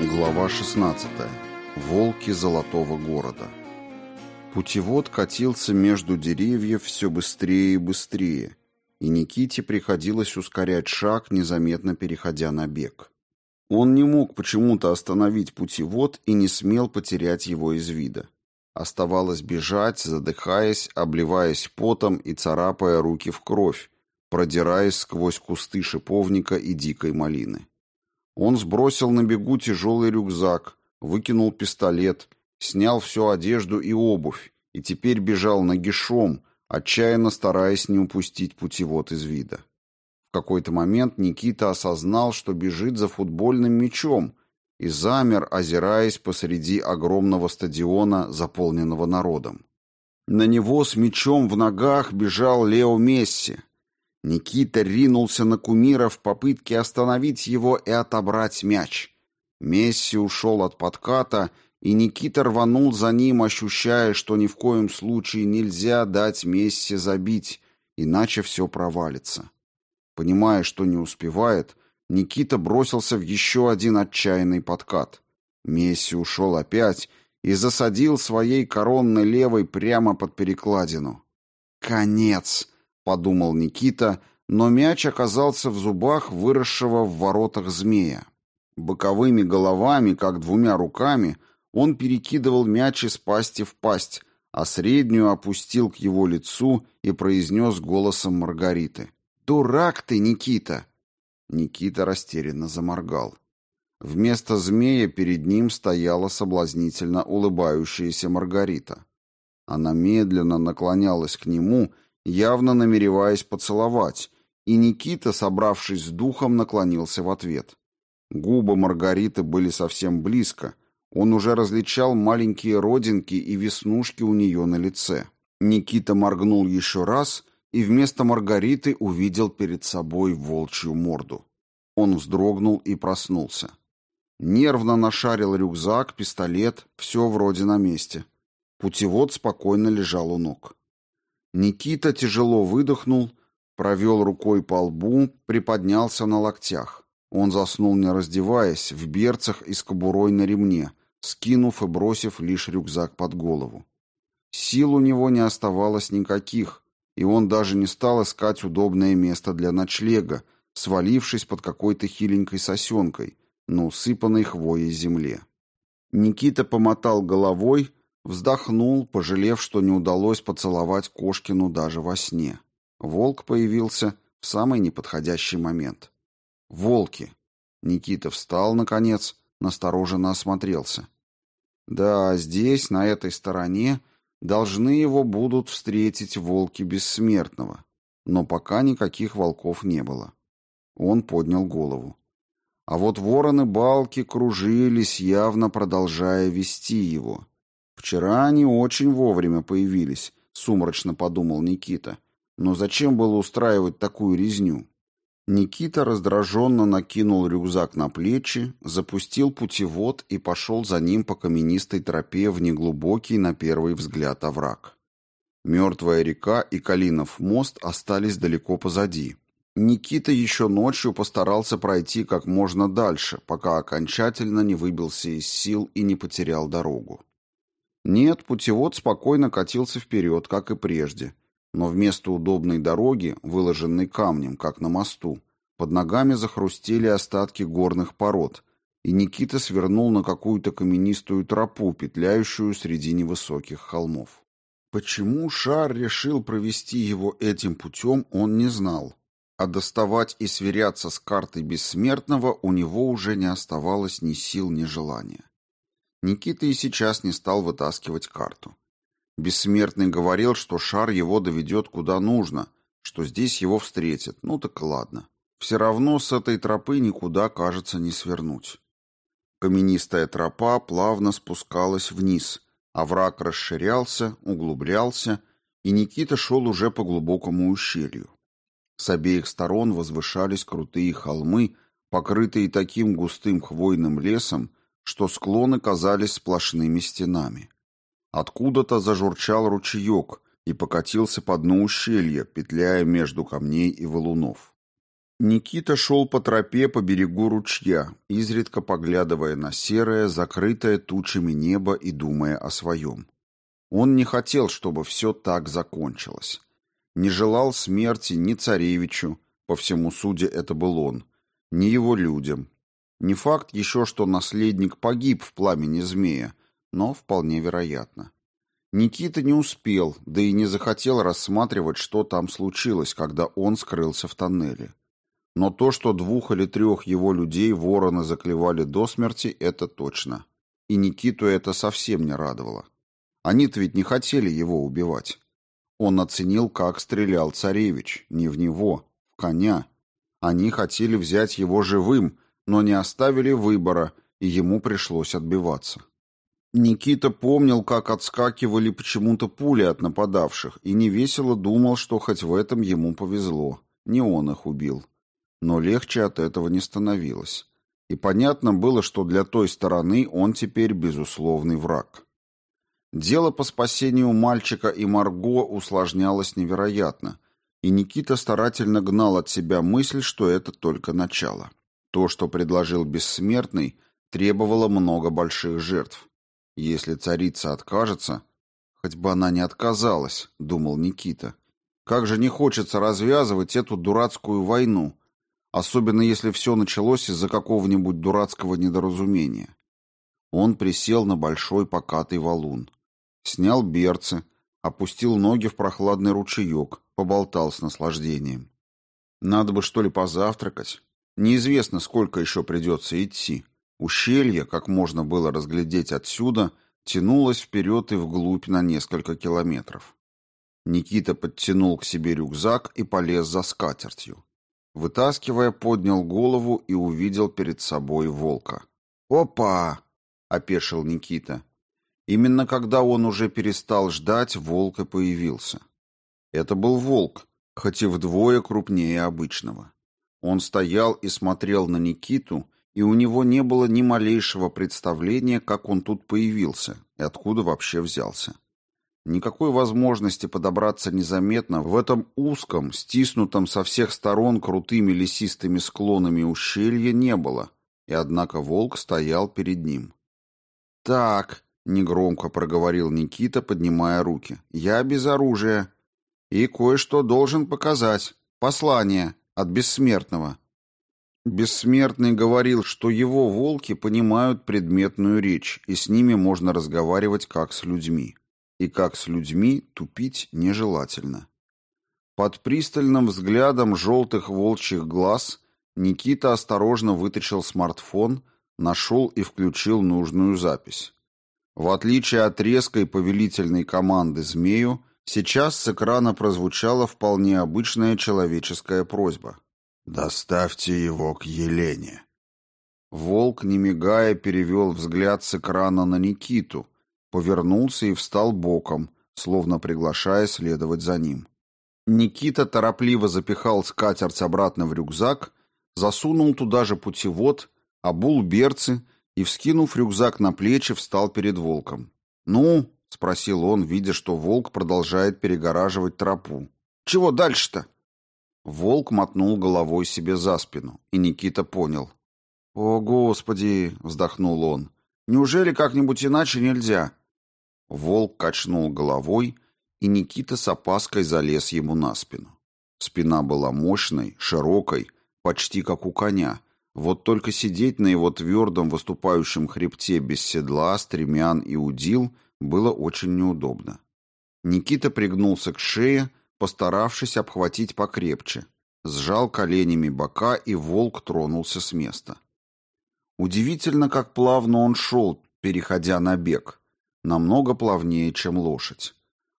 Глава 16. Волки Золотого города. Путевод катился между деревьев все быстрее и быстрее, и Никите приходилось ускорять шаг, незаметно переходя на бег. Он не мог почему-то остановить путевод и не смел потерять его из вида. Оставалось бежать, задыхаясь, обливаясь потом и царапая руки в кровь, продираясь сквозь кусты шиповника и дикой малины. Он сбросил на бегу тяжелый рюкзак, выкинул пистолет, снял всю одежду и обувь, и теперь бежал нагишом, отчаянно стараясь не упустить путевод из вида. В какой-то момент Никита осознал, что бежит за футбольным мячом, и замер, озираясь посреди огромного стадиона, заполненного народом. На него с мячом в ногах бежал Лео Месси, Никита ринулся на кумира в попытке остановить его и отобрать мяч. Месси ушел от подката, и Никита рванул за ним, ощущая, что ни в коем случае нельзя дать Месси забить, иначе все провалится. Понимая, что не успевает, Никита бросился в еще один отчаянный подкат. Месси ушел опять и засадил своей коронной левой прямо под перекладину. «Конец!» Подумал Никита, но мяч оказался в зубах выросшего в воротах змея. Боковыми головами, как двумя руками, он перекидывал мяч из пасти в пасть, а среднюю опустил к его лицу и произнес голосом Маргариты. «Дурак ты, Никита!» Никита растерянно заморгал. Вместо змея перед ним стояла соблазнительно улыбающаяся Маргарита. Она медленно наклонялась к нему явно намереваясь поцеловать, и Никита, собравшись с духом, наклонился в ответ. Губы Маргариты были совсем близко, он уже различал маленькие родинки и веснушки у нее на лице. Никита моргнул еще раз и вместо Маргариты увидел перед собой волчью морду. Он вздрогнул и проснулся. Нервно нашарил рюкзак, пистолет, все вроде на месте. Путевод спокойно лежал у ног. Никита тяжело выдохнул, провел рукой по лбу, приподнялся на локтях. Он заснул, не раздеваясь, в берцах и с кобурой на ремне, скинув и бросив лишь рюкзак под голову. Сил у него не оставалось никаких, и он даже не стал искать удобное место для ночлега, свалившись под какой-то хиленькой сосенкой, на усыпанной хвоей земле. Никита помотал головой, Вздохнул, пожалев, что не удалось поцеловать Кошкину даже во сне. Волк появился в самый неподходящий момент. Волки. Никита встал, наконец, настороженно осмотрелся. Да, здесь, на этой стороне, должны его будут встретить волки бессмертного. Но пока никаких волков не было. Он поднял голову. А вот вороны-балки кружились, явно продолжая вести его. Вчера они очень вовремя появились, сумрачно подумал Никита. Но зачем было устраивать такую резню? Никита раздраженно накинул рюкзак на плечи, запустил путевод и пошел за ним по каменистой тропе в неглубокий, на первый взгляд, овраг. Мертвая река и Калинов мост остались далеко позади. Никита еще ночью постарался пройти как можно дальше, пока окончательно не выбился из сил и не потерял дорогу. Нет, путевод спокойно катился вперед, как и прежде, но вместо удобной дороги, выложенной камнем, как на мосту, под ногами захрустели остатки горных пород, и Никита свернул на какую-то каменистую тропу, петляющую среди невысоких холмов. Почему Шар решил провести его этим путем, он не знал, а доставать и сверяться с картой бессмертного у него уже не оставалось ни сил, ни желания. Никита и сейчас не стал вытаскивать карту. Бессмертный говорил, что шар его доведет куда нужно, что здесь его встретят. Ну так ладно. Все равно с этой тропы никуда, кажется, не свернуть. Каменистая тропа плавно спускалась вниз, а враг расширялся, углублялся, и Никита шел уже по глубокому ущелью. С обеих сторон возвышались крутые холмы, покрытые таким густым хвойным лесом, что склоны казались сплошными стенами. Откуда-то зажурчал ручеек и покатился по дну ущелья, петляя между камней и валунов. Никита шел по тропе по берегу ручья, изредка поглядывая на серое, закрытое тучами небо и думая о своем. Он не хотел, чтобы все так закончилось. Не желал смерти ни царевичу, по всему суде это был он, ни его людям. Не факт еще, что наследник погиб в пламени змея, но вполне вероятно. Никита не успел, да и не захотел рассматривать, что там случилось, когда он скрылся в тоннеле. Но то, что двух или трех его людей вороны заклевали до смерти, это точно. И Никиту это совсем не радовало. Они-то ведь не хотели его убивать. Он оценил, как стрелял царевич, не в него, в коня. Они хотели взять его живым, но не оставили выбора, и ему пришлось отбиваться. Никита помнил, как отскакивали почему-то пули от нападавших, и невесело думал, что хоть в этом ему повезло. Не он их убил но легче от этого не становилось. И понятно было, что для той стороны он теперь безусловный враг. Дело по спасению мальчика и Марго усложнялось невероятно, и Никита старательно гнал от себя мысль, что это только начало. То, что предложил Бессмертный, требовало много больших жертв. Если царица откажется, хоть бы она не отказалась, думал Никита. Как же не хочется развязывать эту дурацкую войну, особенно если все началось из-за какого-нибудь дурацкого недоразумения. Он присел на большой покатый валун, снял берцы, опустил ноги в прохладный ручеек, поболтал с наслаждением. Надо бы что ли позавтракать. Неизвестно, сколько еще придется идти. Ущелье, как можно было разглядеть отсюда, тянулось вперед и вглубь на несколько километров. Никита подтянул к себе рюкзак и полез за скатертью. Вытаскивая, поднял голову и увидел перед собой волка. «Опа!» — опешил Никита. Именно когда он уже перестал ждать, волк и появился. Это был волк, хоть и вдвое крупнее обычного. Он стоял и смотрел на Никиту, и у него не было ни малейшего представления, как он тут появился и откуда вообще взялся. Никакой возможности подобраться незаметно в этом узком, стиснутом со всех сторон крутыми лесистыми склонами ущелья не было, и однако волк стоял перед ним. «Так», — негромко проговорил Никита, поднимая руки, — «я без оружия. И кое-что должен показать. Послание от бессмертного». Бессмертный говорил, что его волки понимают предметную речь, и с ними можно разговаривать как с людьми и как с людьми тупить нежелательно. Под пристальным взглядом желтых волчьих глаз Никита осторожно вытащил смартфон, нашел и включил нужную запись. В отличие от резкой повелительной команды «Змею», сейчас с экрана прозвучала вполне обычная человеческая просьба. «Доставьте его к Елене». Волк, не мигая, перевел взгляд с экрана на Никиту – повернулся и встал боком, словно приглашая следовать за ним. Никита торопливо запихал скатерть обратно в рюкзак, засунул туда же путевод, обул берцы и, вскинув рюкзак на плечи, встал перед волком. «Ну?» — спросил он, видя, что волк продолжает перегораживать тропу. «Чего дальше-то?» Волк мотнул головой себе за спину, и Никита понял. «О, Господи!» — вздохнул он. «Неужели как-нибудь иначе нельзя?» Волк качнул головой, и Никита с опаской залез ему на спину. Спина была мощной, широкой, почти как у коня. Вот только сидеть на его твердом выступающем хребте без седла, стремян и удил было очень неудобно. Никита пригнулся к шее, постаравшись обхватить покрепче. Сжал коленями бока, и волк тронулся с места. Удивительно, как плавно он шел, переходя на бег намного плавнее, чем лошадь.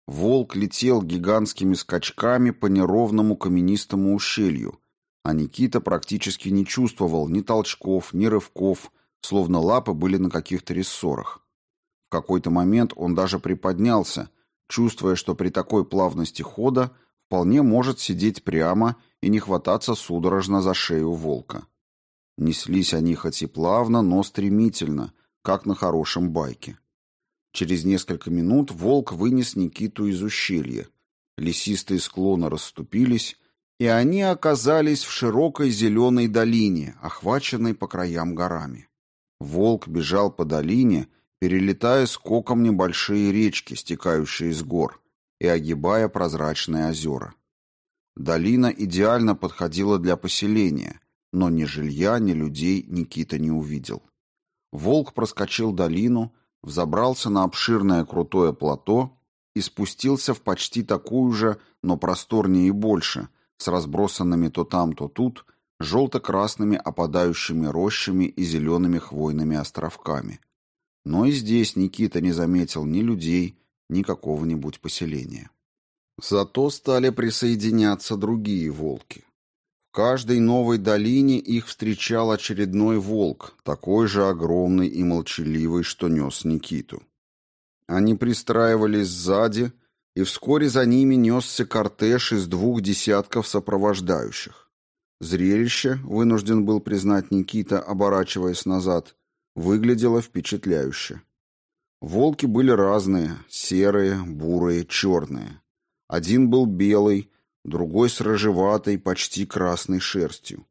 Волк летел гигантскими скачками по неровному каменистому ущелью, а Никита практически не чувствовал ни толчков, ни рывков, словно лапы были на каких-то рессорах. В какой-то момент он даже приподнялся, чувствуя, что при такой плавности хода вполне может сидеть прямо и не хвататься судорожно за шею волка. Неслись они хоть и плавно, но стремительно, как на хорошем байке. Через несколько минут волк вынес Никиту из ущелья. Лесистые склоны расступились, и они оказались в широкой зеленой долине, охваченной по краям горами. Волк бежал по долине, перелетая скоком небольшие речки, стекающие из гор, и огибая прозрачные озера. Долина идеально подходила для поселения, но ни жилья, ни людей Никита не увидел. Волк проскочил долину, взобрался на обширное крутое плато и спустился в почти такую же, но просторнее и больше, с разбросанными то там, то тут, желто-красными опадающими рощами и зелеными хвойными островками. Но и здесь Никита не заметил ни людей, ни какого-нибудь поселения. Зато стали присоединяться другие волки. В каждой новой долине их встречал очередной волк, такой же огромный и молчаливый, что нес Никиту. Они пристраивались сзади, и вскоре за ними несся кортеж из двух десятков сопровождающих. Зрелище, вынужден был признать Никита, оборачиваясь назад, выглядело впечатляюще. Волки были разные — серые, бурые, черные. Один был белый, другой с рыжеватой, почти красной шерстью.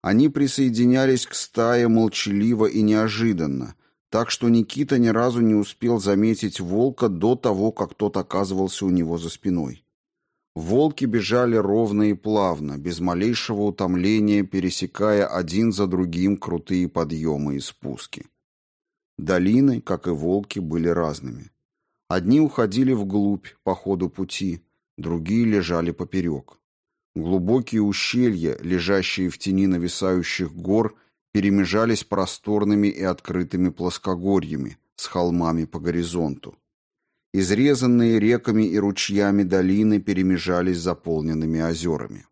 Они присоединялись к стае молчаливо и неожиданно, так что Никита ни разу не успел заметить волка до того, как тот оказывался у него за спиной. Волки бежали ровно и плавно, без малейшего утомления, пересекая один за другим крутые подъемы и спуски. Долины, как и волки, были разными. Одни уходили вглубь по ходу пути, другие лежали поперек. Глубокие ущелья, лежащие в тени нависающих гор, перемежались просторными и открытыми плоскогорьями с холмами по горизонту. Изрезанные реками и ручьями долины перемежались заполненными озерами.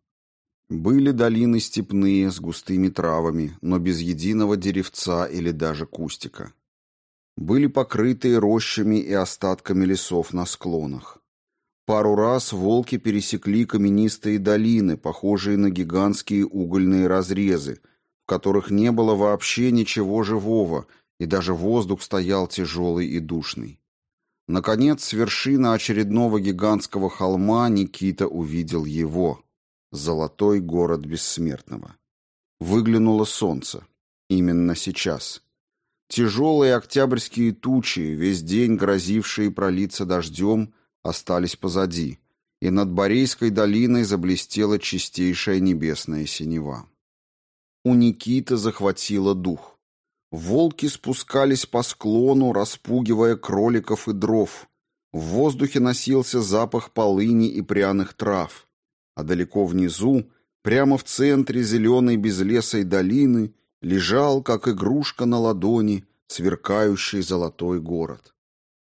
Были долины степные с густыми травами, но без единого деревца или даже кустика. Были покрытые рощами и остатками лесов на склонах. Пару раз волки пересекли каменистые долины, похожие на гигантские угольные разрезы, в которых не было вообще ничего живого, и даже воздух стоял тяжелый и душный. Наконец, с вершины очередного гигантского холма Никита увидел его — золотой город бессмертного. Выглянуло солнце. Именно сейчас. Тяжелые октябрьские тучи, весь день грозившие пролиться дождем — остались позади, и над Борейской долиной заблестела чистейшая небесная синева. У Никиты захватило дух. Волки спускались по склону, распугивая кроликов и дров. В воздухе носился запах полыни и пряных трав. А далеко внизу, прямо в центре зеленой безлесой долины, лежал, как игрушка на ладони, сверкающий золотой город.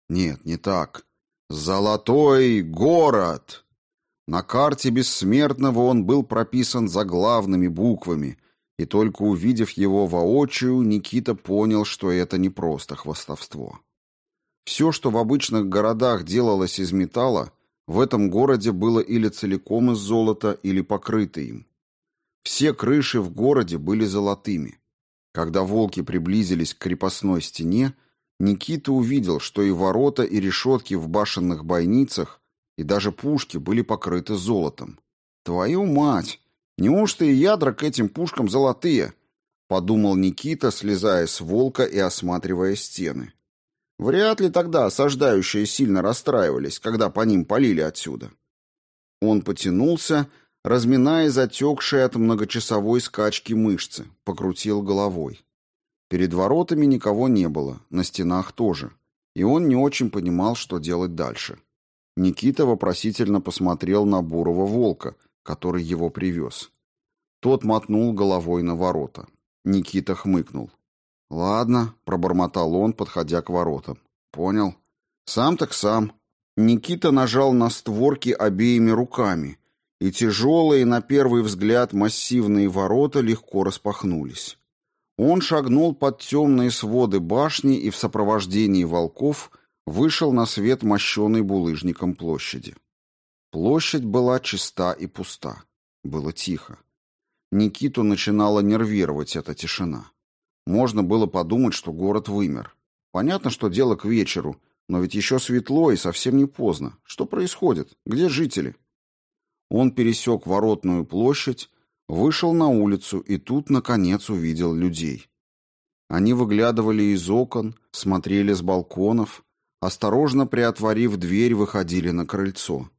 Нет, не так. Золотой город! На карте бессмертного он был прописан заглавными буквами, и только увидев его воочию, Никита понял, что это не просто хвастовство. Все, что в обычных городах делалось из металла, в этом городе было или целиком из золота, или покрыто им. Все крыши в городе были золотыми. Когда волки приблизились к крепостной стене, Никита увидел, что и ворота, и решетки в башенных бойницах, и даже пушки были покрыты золотом. «Твою мать! Неужто и ядра к этим пушкам золотые?» — подумал Никита, слезая с волка и осматривая стены. Вряд ли тогда осаждающие сильно расстраивались, когда по ним полили отсюда. Он потянулся, разминая затекшие от многочасовой скачки мышцы, покрутил головой. Перед воротами никого не было, на стенах тоже. И он не очень понимал, что делать дальше. Никита вопросительно посмотрел на бурого волка, который его привез. Тот мотнул головой на ворота. Никита хмыкнул. «Ладно», — пробормотал он, подходя к воротам. «Понял. Сам так сам». Никита нажал на створки обеими руками, и тяжелые, на первый взгляд, массивные ворота легко распахнулись. Он шагнул под темные своды башни и в сопровождении волков вышел на свет мощенной булыжником площади. Площадь была чиста и пуста. Было тихо. Никиту начинала нервировать эта тишина. Можно было подумать, что город вымер. Понятно, что дело к вечеру, но ведь еще светло и совсем не поздно. Что происходит? Где жители? Он пересек воротную площадь, вышел на улицу и тут, наконец, увидел людей. Они выглядывали из окон, смотрели с балконов, осторожно приотворив дверь, выходили на крыльцо.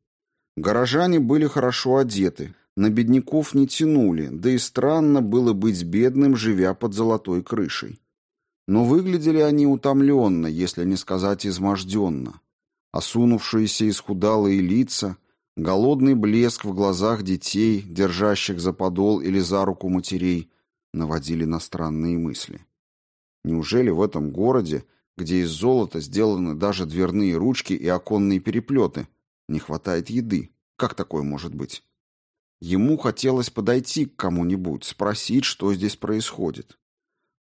Горожане были хорошо одеты, на бедняков не тянули, да и странно было быть бедным, живя под золотой крышей. Но выглядели они утомленно, если не сказать изможденно. Осунувшиеся исхудалые лица, голодный блеск в глазах детей, держащих за подол или за руку матерей, наводили на странные мысли. Неужели в этом городе, где из золота сделаны даже дверные ручки и оконные переплеты, не хватает еды? Как такое может быть? Ему хотелось подойти к кому-нибудь, спросить, что здесь происходит.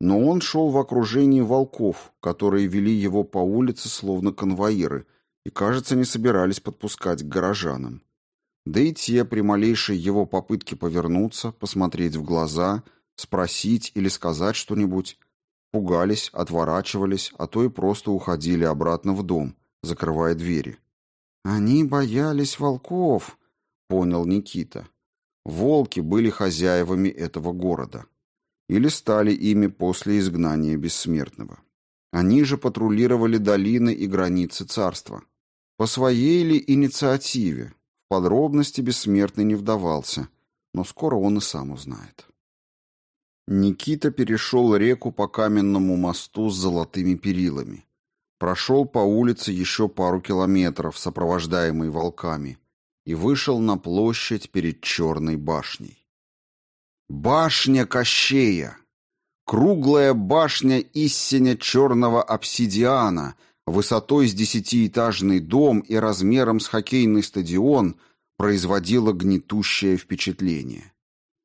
Но он шел в окружении волков, которые вели его по улице словно конвоиры и, кажется, не собирались подпускать к горожанам. Да и те при малейшей его попытке повернуться, посмотреть в глаза, спросить или сказать что-нибудь, пугались, отворачивались, а то и просто уходили обратно в дом, закрывая двери. «Они боялись волков», — понял Никита. Волки были хозяевами этого города. Или стали ими после изгнания бессмертного. Они же патрулировали долины и границы царства. По своей ли инициативе? В подробности бессмертный не вдавался, но скоро он и сам узнает. Никита перешел реку по каменному мосту с золотыми перилами. Прошел по улице еще пару километров, сопровождаемый волками, и вышел на площадь перед Черной башней. Башня Кощея! Круглая башня истиня черного обсидиана, высотой с десятиэтажный дом и размером с хоккейный стадион, производила гнетущее впечатление.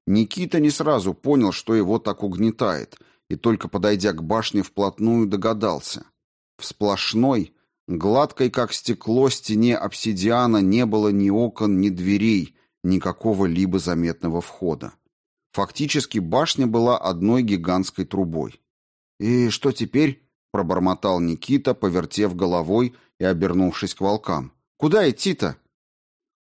Никита не сразу понял, что его так угнетает, и только подойдя к башне вплотную догадался. В сплошной, Гладкой, как стекло, стене обсидиана не было ни окон, ни дверей, никакого либо заметного входа. Фактически башня была одной гигантской трубой. «И что теперь?» — пробормотал Никита, повертев головой и обернувшись к волкам. «Куда идти-то?»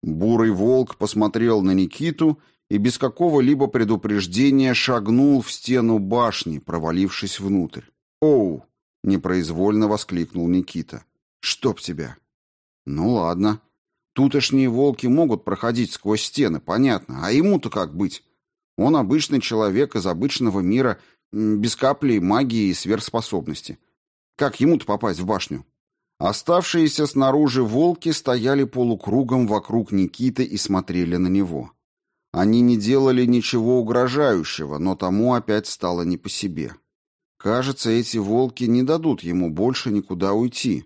Бурый волк посмотрел на Никиту и без какого-либо предупреждения шагнул в стену башни, провалившись внутрь. «Оу!» — непроизвольно воскликнул Никита. Чтоб тебя. Ну ладно. Тутошние волки могут проходить сквозь стены, понятно. А ему-то как быть? Он обычный человек из обычного мира, без капли магии и сверхспособности. Как ему-то попасть в башню? Оставшиеся снаружи волки стояли полукругом вокруг Никиты и смотрели на него. Они не делали ничего угрожающего, но тому опять стало не по себе. Кажется, эти волки не дадут ему больше никуда уйти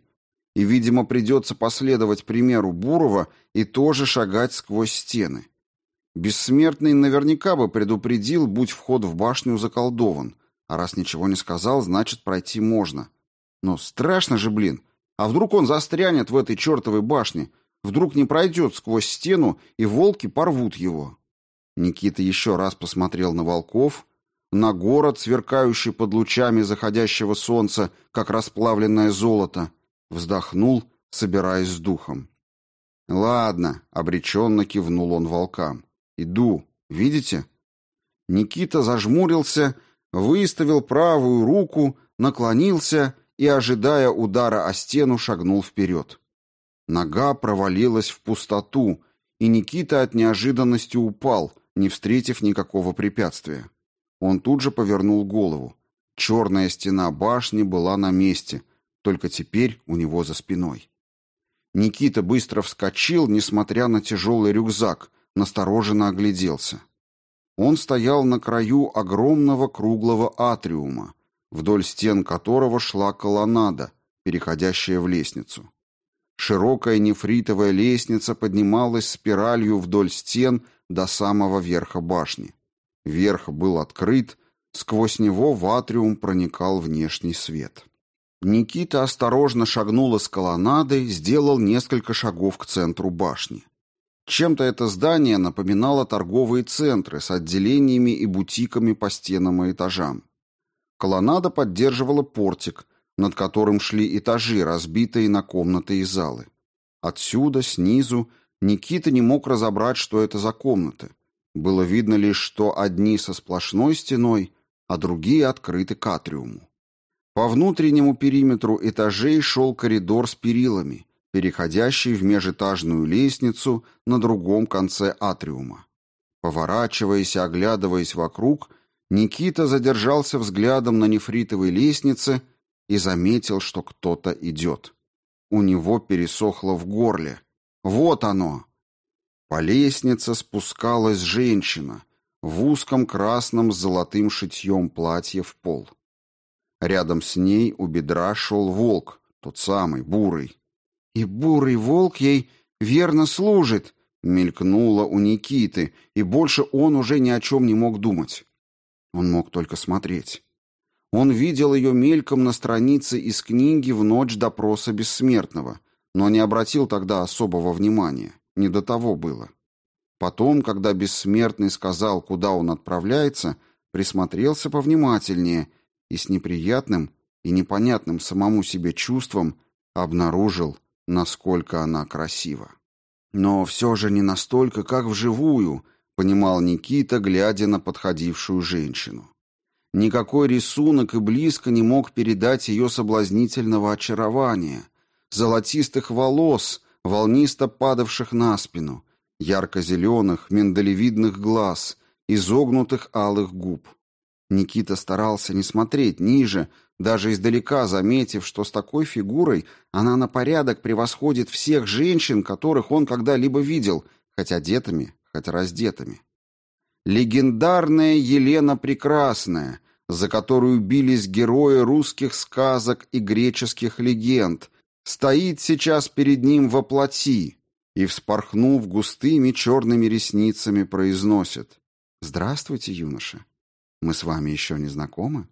и, видимо, придется последовать примеру Бурова и тоже шагать сквозь стены. Бессмертный наверняка бы предупредил, будь вход в башню заколдован, а раз ничего не сказал, значит, пройти можно. Но страшно же, блин, а вдруг он застрянет в этой чертовой башне, вдруг не пройдет сквозь стену, и волки порвут его. Никита еще раз посмотрел на волков, на город, сверкающий под лучами заходящего солнца, как расплавленное золото, Вздохнул, собираясь с духом. «Ладно», — обреченно кивнул он волкам. «Иду. Видите?» Никита зажмурился, выставил правую руку, наклонился и, ожидая удара о стену, шагнул вперед. Нога провалилась в пустоту, и Никита от неожиданности упал, не встретив никакого препятствия. Он тут же повернул голову. Черная стена башни была на месте, только теперь у него за спиной. Никита быстро вскочил, несмотря на тяжелый рюкзак, настороженно огляделся. Он стоял на краю огромного круглого атриума, вдоль стен которого шла колоннада, переходящая в лестницу. Широкая нефритовая лестница поднималась спиралью вдоль стен до самого верха башни. Верх был открыт, сквозь него в атриум проникал внешний свет. Никита осторожно шагнул из колоннады, сделал несколько шагов к центру башни. Чем-то это здание напоминало торговые центры с отделениями и бутиками по стенам и этажам. Колоннада поддерживала портик, над которым шли этажи, разбитые на комнаты и залы. Отсюда, снизу, Никита не мог разобрать, что это за комнаты. Было видно лишь, что одни со сплошной стеной, а другие открыты к атриуму. По внутреннему периметру этажей шел коридор с перилами, переходящий в межэтажную лестницу на другом конце атриума. Поворачиваясь и оглядываясь вокруг, Никита задержался взглядом на нефритовой лестнице и заметил, что кто-то идет. У него пересохло в горле. Вот оно! По лестнице спускалась женщина в узком красном с золотым шитьем платье в пол. Рядом с ней у бедра шел волк, тот самый, бурый. «И бурый волк ей верно служит», — мелькнуло у Никиты, и больше он уже ни о чем не мог думать. Он мог только смотреть. Он видел ее мельком на странице из книги в ночь допроса бессмертного, но не обратил тогда особого внимания. Не до того было. Потом, когда бессмертный сказал, куда он отправляется, присмотрелся повнимательнее и с неприятным и непонятным самому себе чувством обнаружил, насколько она красива. Но все же не настолько, как вживую, понимал Никита, глядя на подходившую женщину. Никакой рисунок и близко не мог передать ее соблазнительного очарования, золотистых волос, волнисто падавших на спину, ярко-зеленых, миндалевидных глаз, изогнутых алых губ. Никита старался не смотреть ниже, даже издалека заметив, что с такой фигурой она на порядок превосходит всех женщин, которых он когда-либо видел, хоть одетыми, хоть раздетыми. Легендарная Елена Прекрасная, за которую бились герои русских сказок и греческих легенд, стоит сейчас перед ним во плоти и, вспорхнув густыми черными ресницами, произносит «Здравствуйте, юноша. Мы с вами еще не знакомы?»